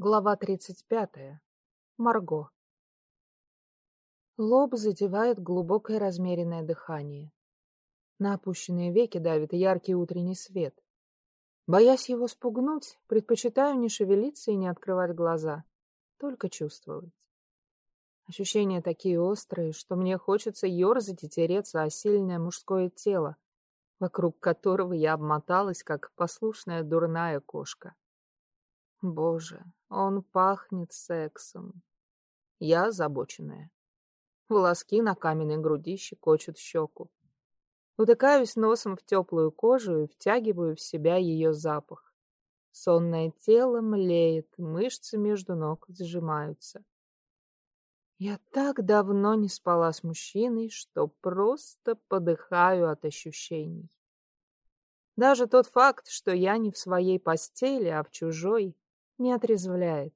Глава 35. Марго. Лоб задевает глубокое размеренное дыхание. На опущенные веки давит яркий утренний свет. Боясь его спугнуть, предпочитаю не шевелиться и не открывать глаза, только чувствовать. Ощущения такие острые, что мне хочется ерзать и тереться о сильное мужское тело, вокруг которого я обмоталась, как послушная дурная кошка. Боже, он пахнет сексом. Я озабоченная. Волоски на каменной груди щекочут щеку. Утыкаюсь носом в теплую кожу и втягиваю в себя ее запах. Сонное тело млеет, мышцы между ног сжимаются. Я так давно не спала с мужчиной, что просто подыхаю от ощущений. Даже тот факт, что я не в своей постели, а в чужой, не отрезвляет.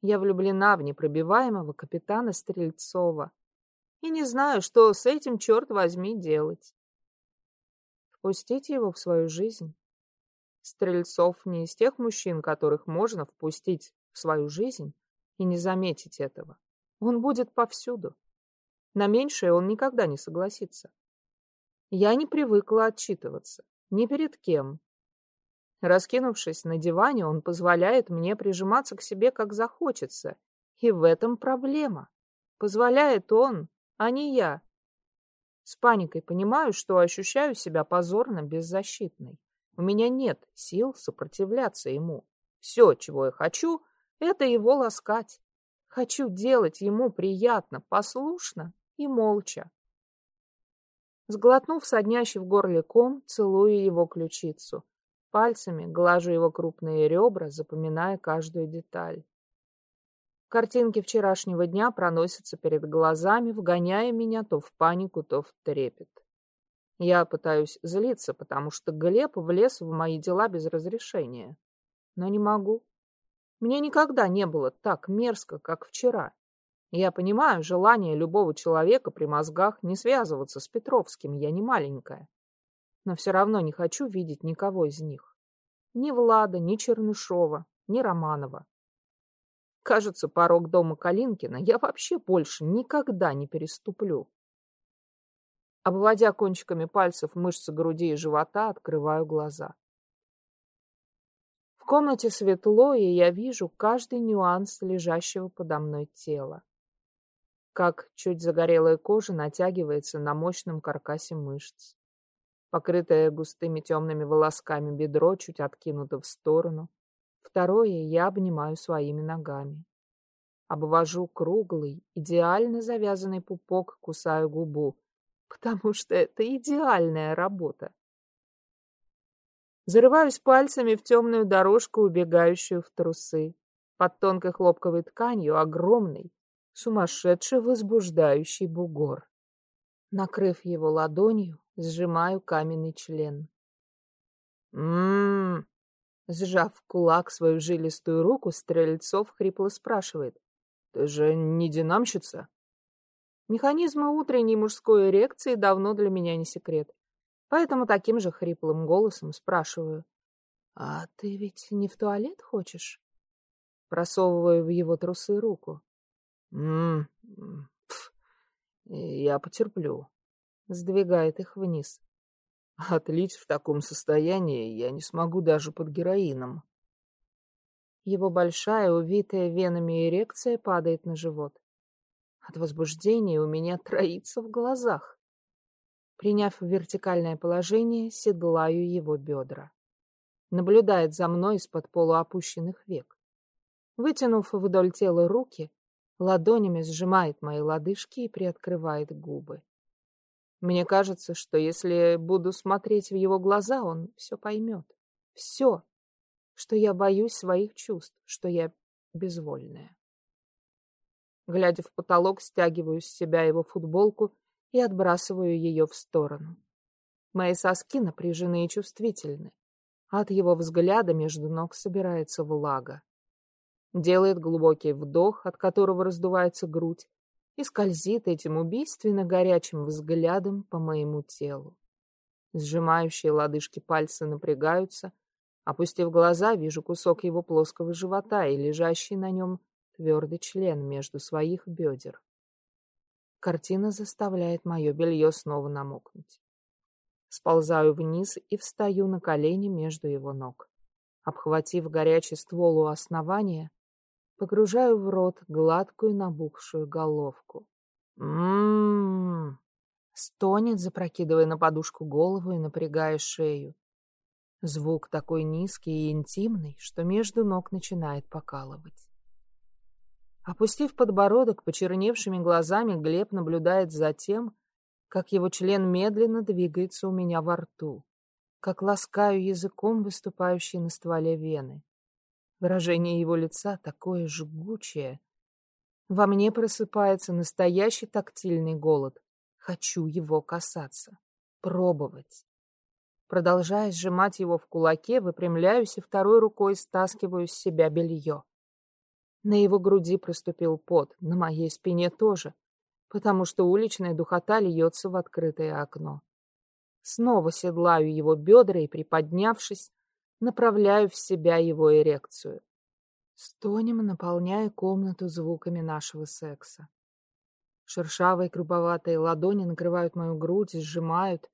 Я влюблена в непробиваемого капитана Стрельцова и не знаю, что с этим, черт возьми, делать. Впустить его в свою жизнь? Стрельцов не из тех мужчин, которых можно впустить в свою жизнь и не заметить этого. Он будет повсюду. На меньшее он никогда не согласится. Я не привыкла отчитываться. Ни перед кем, Раскинувшись на диване, он позволяет мне прижиматься к себе, как захочется. И в этом проблема. Позволяет он, а не я. С паникой понимаю, что ощущаю себя позорно беззащитной. У меня нет сил сопротивляться ему. Все, чего я хочу, это его ласкать. Хочу делать ему приятно, послушно и молча. Сглотнув соднящий в горле ком, целую его ключицу. Пальцами глажу его крупные ребра, запоминая каждую деталь. Картинки вчерашнего дня проносятся перед глазами, вгоняя меня то в панику, то в трепет. Я пытаюсь злиться, потому что Глеб влез в мои дела без разрешения. Но не могу. Мне никогда не было так мерзко, как вчера. Я понимаю желание любого человека при мозгах не связываться с Петровским, я не маленькая но все равно не хочу видеть никого из них. Ни Влада, ни Чернышова, ни Романова. Кажется, порог дома Калинкина я вообще больше никогда не переступлю. Обводя кончиками пальцев мышцы груди и живота, открываю глаза. В комнате светло, и я вижу каждый нюанс лежащего подо мной тела. Как чуть загорелая кожа натягивается на мощном каркасе мышц. Покрытое густыми темными волосками бедро чуть откинуто в сторону. Второе я обнимаю своими ногами. Обвожу круглый, идеально завязанный пупок, кусаю губу, потому что это идеальная работа. Зарываюсь пальцами в темную дорожку, убегающую в трусы. Под тонкой хлопковой тканью огромный, сумасшедший возбуждающий бугор. Накрыв его ладонью, сжимаю каменный член. «М-м-м!» Сжав кулак свою жилистую руку, Стрельцов хрипло спрашивает. «Ты же не динамщица?» Механизмы утренней мужской эрекции давно для меня не секрет. Поэтому таким же хриплым голосом спрашиваю. «А ты ведь не в туалет хочешь?» Просовываю в его трусы руку. «М-м-м, я потерплю», сдвигает их вниз. Отлить в таком состоянии я не смогу даже под героином. Его большая, увитая венами эрекция падает на живот. От возбуждения у меня троится в глазах. Приняв вертикальное положение, седлаю его бедра. Наблюдает за мной из-под полуопущенных век. Вытянув вдоль тела руки, ладонями сжимает мои лодыжки и приоткрывает губы. Мне кажется, что если буду смотреть в его глаза, он все поймет. Все, что я боюсь своих чувств, что я безвольная. Глядя в потолок, стягиваю с себя его футболку и отбрасываю ее в сторону. Мои соски напряжены и чувствительны. От его взгляда между ног собирается влага. Делает глубокий вдох, от которого раздувается грудь, и скользит этим убийственно горячим взглядом по моему телу. Сжимающие лодыжки пальцы напрягаются, Опустив глаза, вижу кусок его плоского живота и лежащий на нем твердый член между своих бедер. Картина заставляет мое белье снова намокнуть. Сползаю вниз и встаю на колени между его ног. Обхватив горячий ствол у основания, погружаю в рот гладкую набухшую головку. Ммм, стонет, запрокидывая на подушку голову и напрягая шею. Звук такой низкий и интимный, что между ног начинает покалывать. Опустив подбородок, почерневшими глазами Глеб наблюдает за тем, как его член медленно двигается у меня во рту, как ласкаю языком выступающие на стволе вены. Выражение его лица такое жгучее. Во мне просыпается настоящий тактильный голод. Хочу его касаться, пробовать. Продолжая сжимать его в кулаке, выпрямляюсь и второй рукой стаскиваю с себя белье. На его груди проступил пот, на моей спине тоже, потому что уличная духота льется в открытое окно. Снова седлаю его бедра и, приподнявшись, направляю в себя его эрекцию. Стонем, наполняя комнату звуками нашего секса. Шершавые грубоватые ладони накрывают мою грудь, сжимают,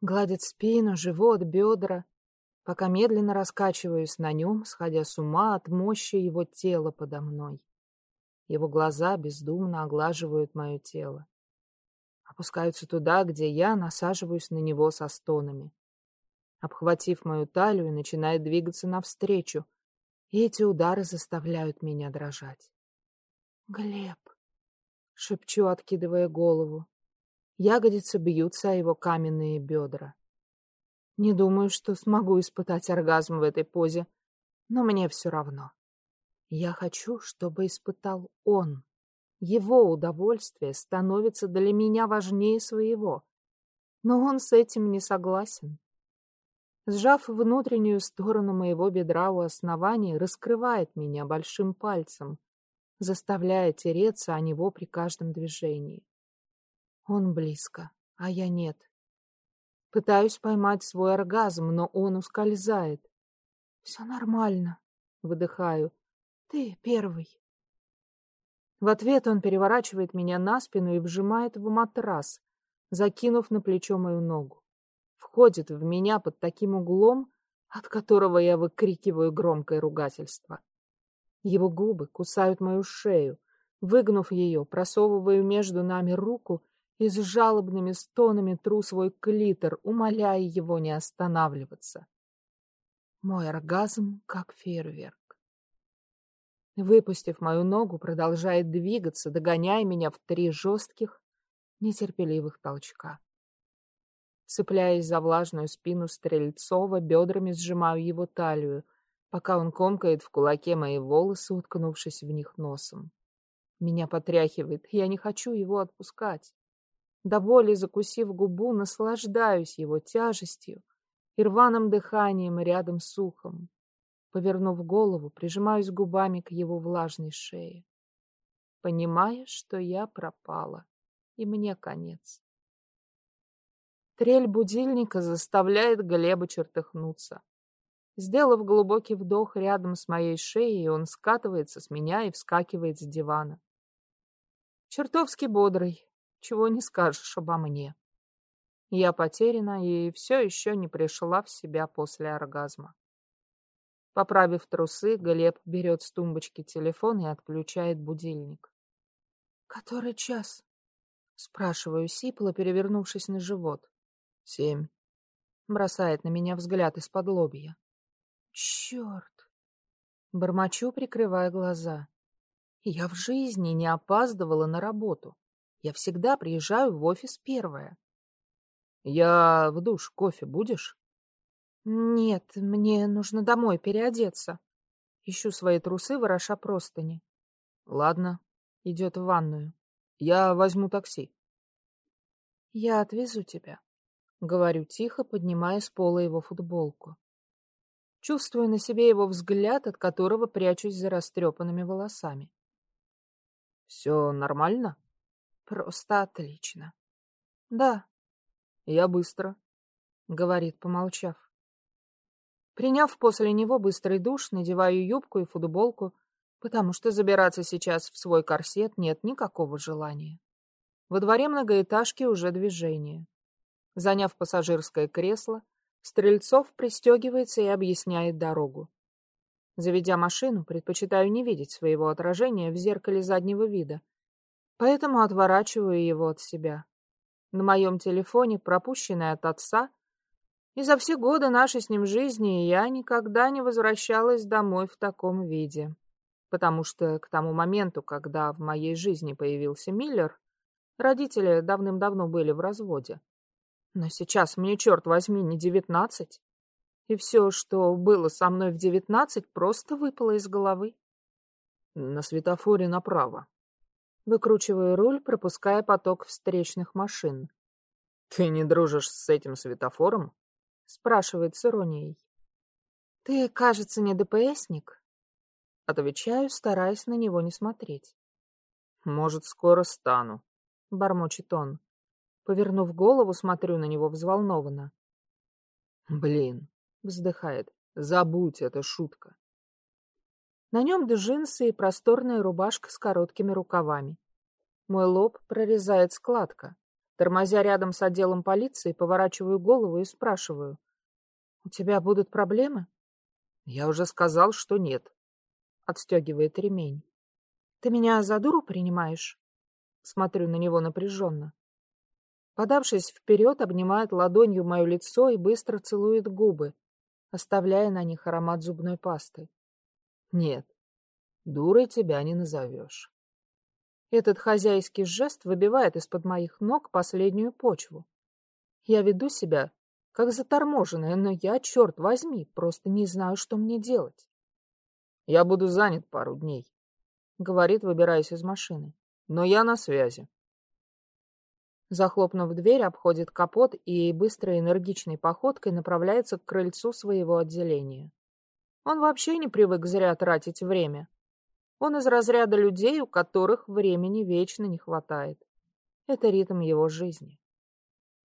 гладят спину, живот, бедра, пока медленно раскачиваюсь на нем, сходя с ума от мощи его тела подо мной. Его глаза бездумно оглаживают мое тело. Опускаются туда, где я насаживаюсь на него со стонами. Обхватив мою талию, начинает двигаться навстречу, и эти удары заставляют меня дрожать. «Глеб!» — шепчу, откидывая голову. Ягодицы бьются о его каменные бедра. Не думаю, что смогу испытать оргазм в этой позе, но мне все равно. Я хочу, чтобы испытал он. Его удовольствие становится для меня важнее своего. Но он с этим не согласен. Сжав внутреннюю сторону моего бедра у основания, раскрывает меня большим пальцем, заставляя тереться о него при каждом движении. Он близко, а я нет. Пытаюсь поймать свой оргазм, но он ускользает. Все нормально, выдыхаю. Ты первый. В ответ он переворачивает меня на спину и вжимает в матрас, закинув на плечо мою ногу. Входит в меня под таким углом, от которого я выкрикиваю громкое ругательство. Его губы кусают мою шею. Выгнув ее, просовываю между нами руку и с жалобными стонами тру свой клитор, умоляя его не останавливаться. Мой оргазм как фейерверк. Выпустив мою ногу, продолжает двигаться, догоняя меня в три жестких, нетерпеливых толчка. Цепляясь за влажную спину Стрельцова, бедрами сжимаю его талию, пока он комкает в кулаке мои волосы, уткнувшись в них носом. Меня потряхивает, я не хочу его отпускать. До боли закусив губу, наслаждаюсь его тяжестью и рваным дыханием рядом с ухом. Повернув голову, прижимаюсь губами к его влажной шее. Понимая, что я пропала, и мне конец. Трель будильника заставляет Глеба чертыхнуться. Сделав глубокий вдох рядом с моей шеей, он скатывается с меня и вскакивает с дивана. Чертовски бодрый, чего не скажешь обо мне. Я потеряна и все еще не пришла в себя после оргазма. Поправив трусы, Глеб берет с тумбочки телефон и отключает будильник. «Который час?» — спрашиваю сипло, перевернувшись на живот. «Семь». Бросает на меня взгляд из-под лобья. «Черт!» Бормочу, прикрывая глаза. Я в жизни не опаздывала на работу. Я всегда приезжаю в офис первая. Я в душ. Кофе будешь? Нет, мне нужно домой переодеться. Ищу свои трусы, вороша простыни. Ладно, идет в ванную. Я возьму такси. Я отвезу тебя. Говорю тихо, поднимая с пола его футболку. Чувствую на себе его взгляд, от которого прячусь за растрепанными волосами. Все нормально? Просто отлично. Да. Я быстро, говорит, помолчав. Приняв после него быстрый душ, надеваю юбку и футболку, потому что забираться сейчас в свой корсет нет никакого желания. Во дворе многоэтажки уже движение. Заняв пассажирское кресло, Стрельцов пристегивается и объясняет дорогу. Заведя машину, предпочитаю не видеть своего отражения в зеркале заднего вида, поэтому отворачиваю его от себя. На моем телефоне, пропущенный от отца, и за все годы нашей с ним жизни я никогда не возвращалась домой в таком виде. Потому что к тому моменту, когда в моей жизни появился Миллер, родители давным-давно были в разводе. Но сейчас мне, черт возьми, не девятнадцать. И все, что было со мной в девятнадцать, просто выпало из головы. На светофоре направо. Выкручиваю руль, пропуская поток встречных машин. «Ты не дружишь с этим светофором?» — спрашивает с иронией. «Ты, кажется, не ДПСник?» Отвечаю, стараясь на него не смотреть. «Может, скоро стану», — бормочет он. Повернув голову, смотрю на него взволнованно. «Блин», — вздыхает, — «забудь, это шутка». На нем джинсы и просторная рубашка с короткими рукавами. Мой лоб прорезает складка. Тормозя рядом с отделом полиции, поворачиваю голову и спрашиваю. «У тебя будут проблемы?» «Я уже сказал, что нет», — отстегивает ремень. «Ты меня за дуру принимаешь?» Смотрю на него напряженно. Подавшись вперед, обнимает ладонью мое лицо и быстро целует губы, оставляя на них аромат зубной пасты. Нет, дурой тебя не назовешь. Этот хозяйский жест выбивает из-под моих ног последнюю почву. Я веду себя, как заторможенная, но я, черт возьми, просто не знаю, что мне делать. Я буду занят пару дней, — говорит, выбираясь из машины. Но я на связи. Захлопнув дверь, обходит капот и быстрой энергичной походкой направляется к крыльцу своего отделения. Он вообще не привык зря тратить время. Он из разряда людей, у которых времени вечно не хватает. Это ритм его жизни.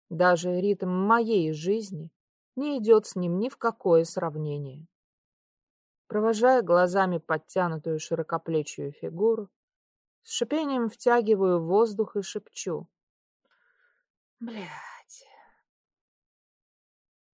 Даже ритм моей жизни не идет с ним ни в какое сравнение. Провожая глазами подтянутую широкоплечью фигуру, с шипением втягиваю воздух и шепчу. Бля.